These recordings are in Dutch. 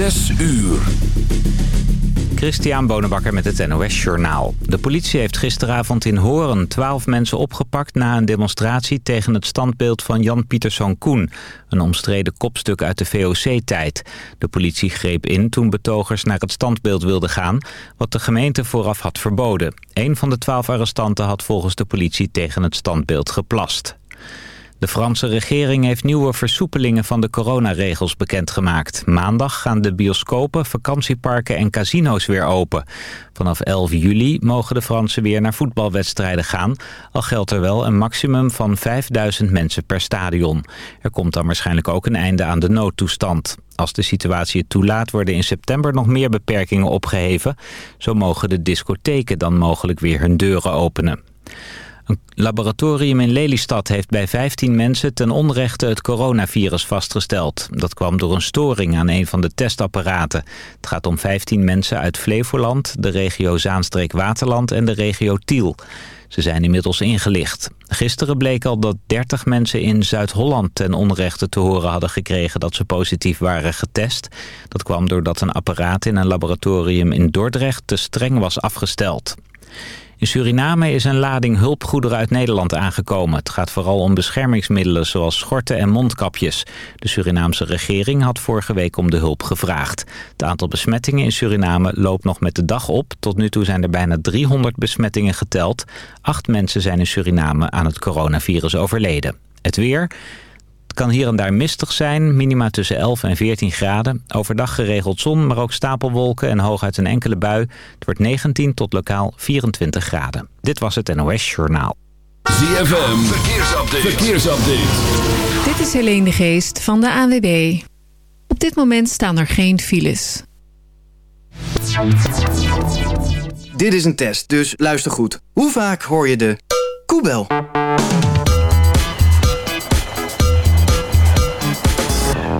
Zes uur. Christian Bonenbakker met het NOS Journaal. De politie heeft gisteravond in Horen twaalf mensen opgepakt... na een demonstratie tegen het standbeeld van Jan Pieterszoon Koen... een omstreden kopstuk uit de VOC-tijd. De politie greep in toen betogers naar het standbeeld wilden gaan... wat de gemeente vooraf had verboden. Een van de twaalf arrestanten had volgens de politie tegen het standbeeld geplast. De Franse regering heeft nieuwe versoepelingen van de coronaregels bekendgemaakt. Maandag gaan de bioscopen, vakantieparken en casino's weer open. Vanaf 11 juli mogen de Fransen weer naar voetbalwedstrijden gaan. Al geldt er wel een maximum van 5000 mensen per stadion. Er komt dan waarschijnlijk ook een einde aan de noodtoestand. Als de situatie het toelaat worden in september nog meer beperkingen opgeheven. Zo mogen de discotheken dan mogelijk weer hun deuren openen. Een laboratorium in Lelystad heeft bij 15 mensen ten onrechte het coronavirus vastgesteld. Dat kwam door een storing aan een van de testapparaten. Het gaat om 15 mensen uit Flevoland, de regio Zaanstreek-Waterland en de regio Tiel. Ze zijn inmiddels ingelicht. Gisteren bleek al dat 30 mensen in Zuid-Holland ten onrechte te horen hadden gekregen dat ze positief waren getest. Dat kwam doordat een apparaat in een laboratorium in Dordrecht te streng was afgesteld. In Suriname is een lading hulpgoederen uit Nederland aangekomen. Het gaat vooral om beschermingsmiddelen zoals schorten en mondkapjes. De Surinaamse regering had vorige week om de hulp gevraagd. Het aantal besmettingen in Suriname loopt nog met de dag op. Tot nu toe zijn er bijna 300 besmettingen geteld. Acht mensen zijn in Suriname aan het coronavirus overleden. Het weer... Het kan hier en daar mistig zijn, minima tussen 11 en 14 graden. Overdag geregeld zon, maar ook stapelwolken en hooguit een enkele bui. Het wordt 19 tot lokaal 24 graden. Dit was het NOS Journaal. ZFM, verkeersupdate. verkeersupdate. Dit is Helene de Geest van de ANWB. Op dit moment staan er geen files. Dit is een test, dus luister goed. Hoe vaak hoor je de koebel?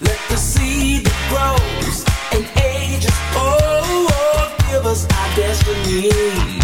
Let the seed that grows ages old give us our destiny.